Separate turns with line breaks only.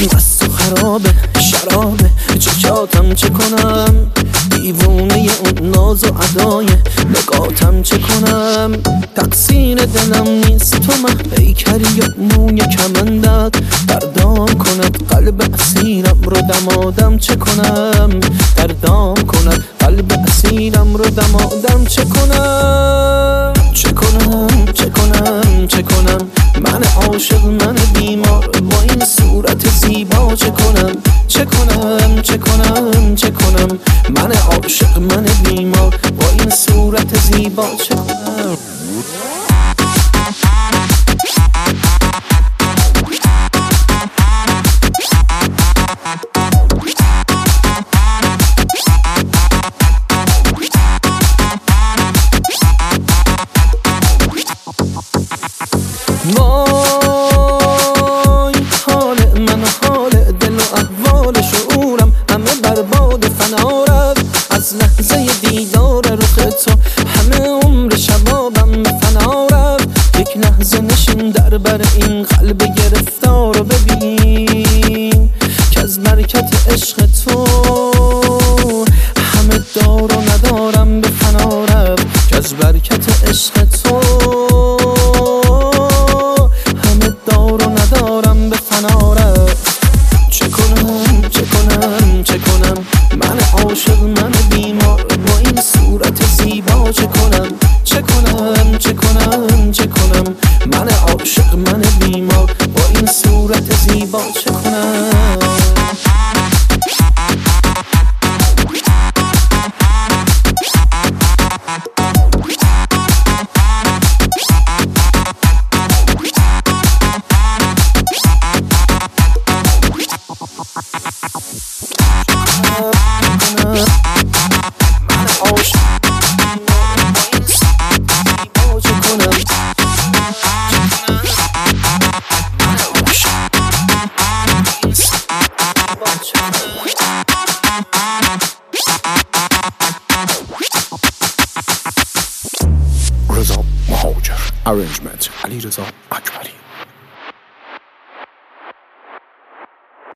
Must ناز و عدای نگاتم چه کنم؟ تقصیر دلم نیست تو من. کری و موی کمندت دردام کند قلب اسیرم رو دمادم چه کنم؟ دردام کند قلب اسیرم رو دمادم چه کنم؟ چه کنم؟ چه کنم؟ چه کنم؟ من عاشق من بیمار. با این صورت زیبا چه کنم؟ چه کنم چه کنم چه کنم من عاشق من بیمار. با این صورت زیبا چه کنم همه عمر شبابم به فنا رفت. یک لحظه نشین در بر این قلب گرفتار رو ببین که از برکت عشق تو همه دار و ندارم به فنا رفت. که از برکت عشق تو همه دار و ندارم به فنا رفت. چه کنم چه کنم چه کنم؟ من عاشق من بیمار
Arrangement. Ali Rıza Akbari.